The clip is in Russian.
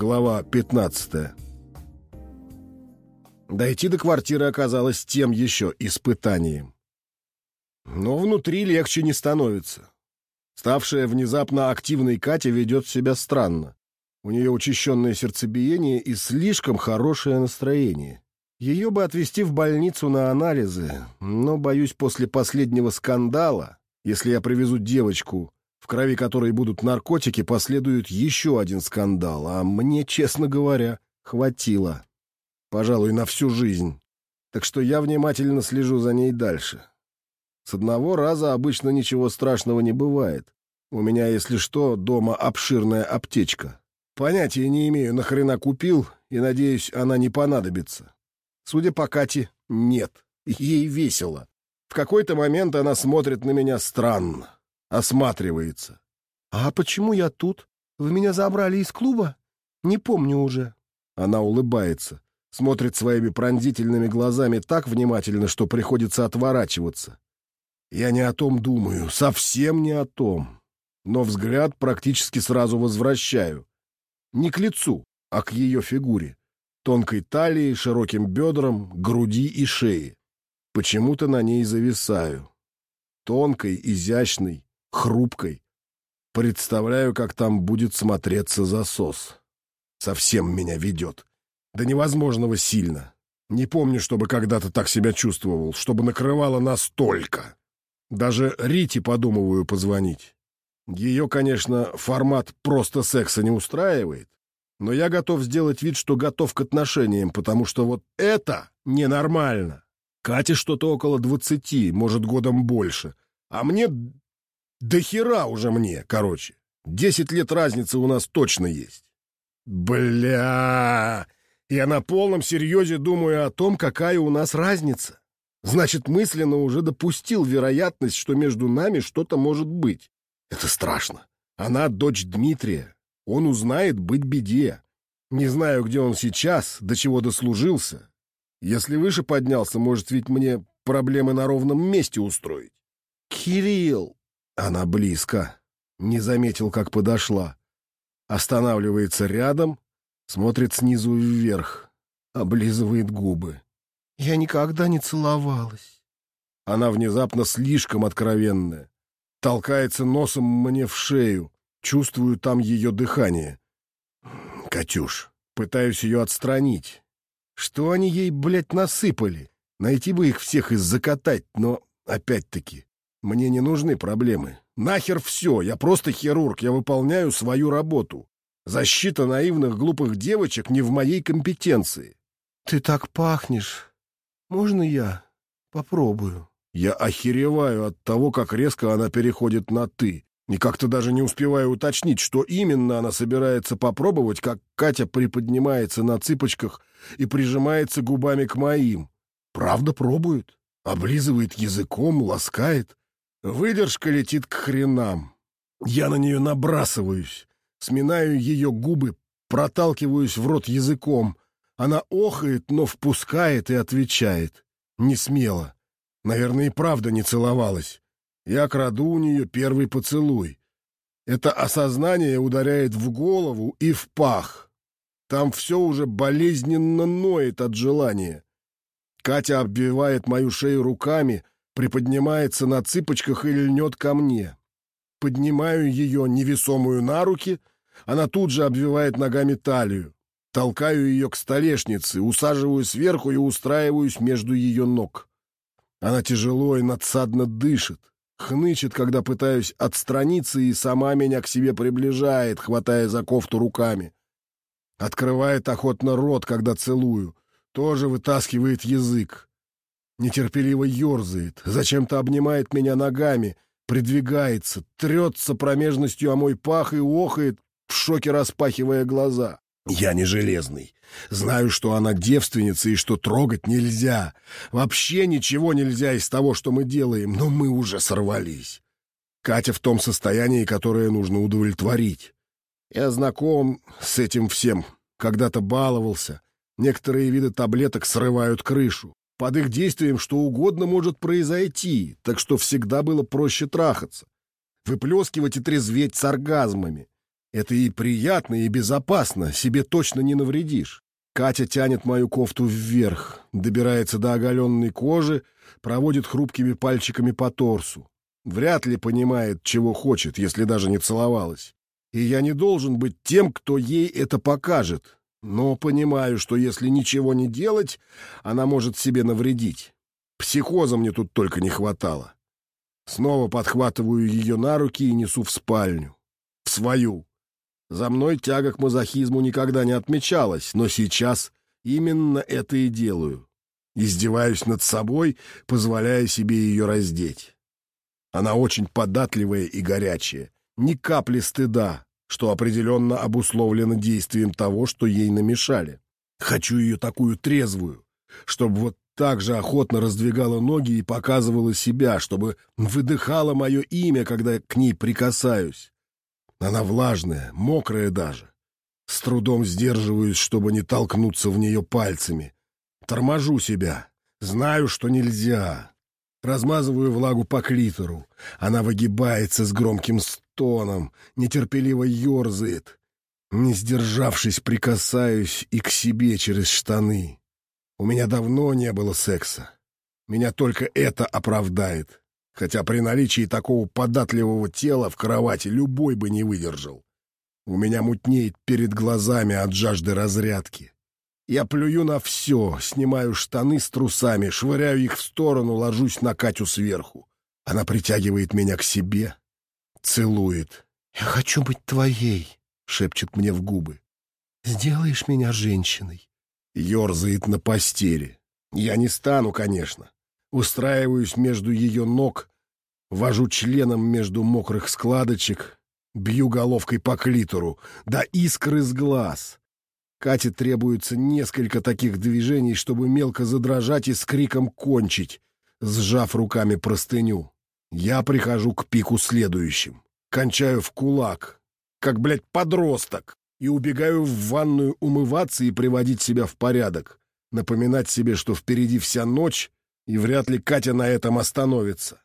Глава 15 Дойти до квартиры оказалось тем еще испытанием. Но внутри легче не становится. Ставшая внезапно активной Катя ведет себя странно. У нее учащенное сердцебиение и слишком хорошее настроение. Ее бы отвезти в больницу на анализы, но, боюсь, после последнего скандала, если я привезу девочку, в крови которой будут наркотики, последует еще один скандал, а мне, честно говоря, хватило. Пожалуй, на всю жизнь. Так что я внимательно слежу за ней дальше. С одного раза обычно ничего страшного не бывает. У меня, если что, дома обширная аптечка. Понятия не имею, нахрена купил, и, надеюсь, она не понадобится. Судя по Кате, нет. Ей весело. В какой-то момент она смотрит на меня странно осматривается. «А почему я тут? Вы меня забрали из клуба? Не помню уже». Она улыбается, смотрит своими пронзительными глазами так внимательно, что приходится отворачиваться. Я не о том думаю, совсем не о том. Но взгляд практически сразу возвращаю. Не к лицу, а к ее фигуре. Тонкой талии, широким бедрам, груди и шее. Почему-то на ней зависаю. Тонкой, изящной, хрупкой. Представляю, как там будет смотреться засос. Совсем меня ведет. До невозможного сильно. Не помню, чтобы когда-то так себя чувствовал, чтобы накрывало настолько. Даже Рите подумываю позвонить. Ее, конечно, формат просто секса не устраивает, но я готов сделать вид, что готов к отношениям, потому что вот это ненормально. Кате что-то около двадцати, может, годом больше, а мне да хера уже мне, короче. Десять лет разницы у нас точно есть. Бля! Я на полном серьезе думаю о том, какая у нас разница. Значит, мысленно уже допустил вероятность, что между нами что-то может быть. Это страшно. Она дочь Дмитрия. Он узнает быть беде. Не знаю, где он сейчас, до чего дослужился. Если выше поднялся, может ведь мне проблемы на ровном месте устроить. «Кирилл!» Она близко. Не заметил, как подошла. Останавливается рядом, смотрит снизу вверх, облизывает губы. «Я никогда не целовалась». Она внезапно слишком откровенная. Толкается носом мне в шею. Чувствую там ее дыхание. «Катюш, пытаюсь ее отстранить. Что они ей, блядь, насыпали? Найти бы их всех и закатать, но опять-таки мне не нужны проблемы. Нахер все, я просто хирург, я выполняю свою работу. Защита наивных глупых девочек не в моей компетенции. Ты так пахнешь. Можно я попробую? Я охереваю от того, как резко она переходит на «ты». И как-то даже не успеваю уточнить, что именно она собирается попробовать, как Катя приподнимается на цыпочках и прижимается губами к моим. Правда пробует? Облизывает языком, ласкает. Выдержка летит к хренам. Я на нее набрасываюсь, сминаю ее губы, проталкиваюсь в рот языком. Она охает, но впускает и отвечает. Не смело. Наверное, и правда не целовалась. Я краду у нее первый поцелуй. Это осознание ударяет в голову и в пах. Там все уже болезненно ноет от желания. Катя обвивает мою шею руками, приподнимается на цыпочках и льнет ко мне. Поднимаю ее невесомую на руки, она тут же обвивает ногами талию. Толкаю ее к столешнице, усаживаю сверху и устраиваюсь между ее ног. Она тяжело и надсадно дышит, хнычет, когда пытаюсь отстраниться, и сама меня к себе приближает, хватая за кофту руками. Открывает охотно рот, когда целую, тоже вытаскивает язык нетерпеливо ерзает, зачем-то обнимает меня ногами, придвигается, трется промежностью о мой пах и охает, в шоке распахивая глаза. Я не железный. Знаю, что она девственница и что трогать нельзя. Вообще ничего нельзя из того, что мы делаем, но мы уже сорвались. Катя в том состоянии, которое нужно удовлетворить. Я знаком с этим всем. Когда-то баловался. Некоторые виды таблеток срывают крышу. Под их действием что угодно может произойти, так что всегда было проще трахаться. Выплескивать и трезветь с оргазмами. Это и приятно, и безопасно, себе точно не навредишь. Катя тянет мою кофту вверх, добирается до оголенной кожи, проводит хрупкими пальчиками по торсу. Вряд ли понимает, чего хочет, если даже не целовалась. И я не должен быть тем, кто ей это покажет. Но понимаю, что если ничего не делать, она может себе навредить. Психоза мне тут только не хватало. Снова подхватываю ее на руки и несу в спальню. В свою. За мной тяга к мазохизму никогда не отмечалась, но сейчас именно это и делаю. Издеваюсь над собой, позволяя себе ее раздеть. Она очень податливая и горячая. Ни капли стыда, что определенно обусловлено действием того, что ей намешали. Хочу ее такую трезвую, чтобы вот так же охотно раздвигала ноги и показывала себя, чтобы выдыхала мое имя, когда к ней прикасаюсь. Она влажная, мокрая даже. С трудом сдерживаюсь, чтобы не толкнуться в нее пальцами. Торможу себя. Знаю, что нельзя. Размазываю влагу по клитору. Она выгибается с громким стоном, нетерпеливо ерзает. Не сдержавшись, прикасаюсь и к себе через штаны. У меня давно не было секса. Меня только это оправдает хотя при наличии такого податливого тела в кровати любой бы не выдержал. У меня мутнеет перед глазами от жажды разрядки. Я плюю на все, снимаю штаны с трусами, швыряю их в сторону, ложусь на Катю сверху. Она притягивает меня к себе, целует. «Я хочу быть твоей», — шепчет мне в губы. «Сделаешь меня женщиной?» Ёрзает на постели. Я не стану, конечно. Устраиваюсь между ее ног, Вожу членом между мокрых складочек, бью головкой по клитору, да искры с глаз. Кате требуется несколько таких движений, чтобы мелко задрожать и с криком кончить, сжав руками простыню. Я прихожу к пику следующим. Кончаю в кулак, как, блядь, подросток, и убегаю в ванную умываться и приводить себя в порядок. Напоминать себе, что впереди вся ночь, и вряд ли Катя на этом остановится.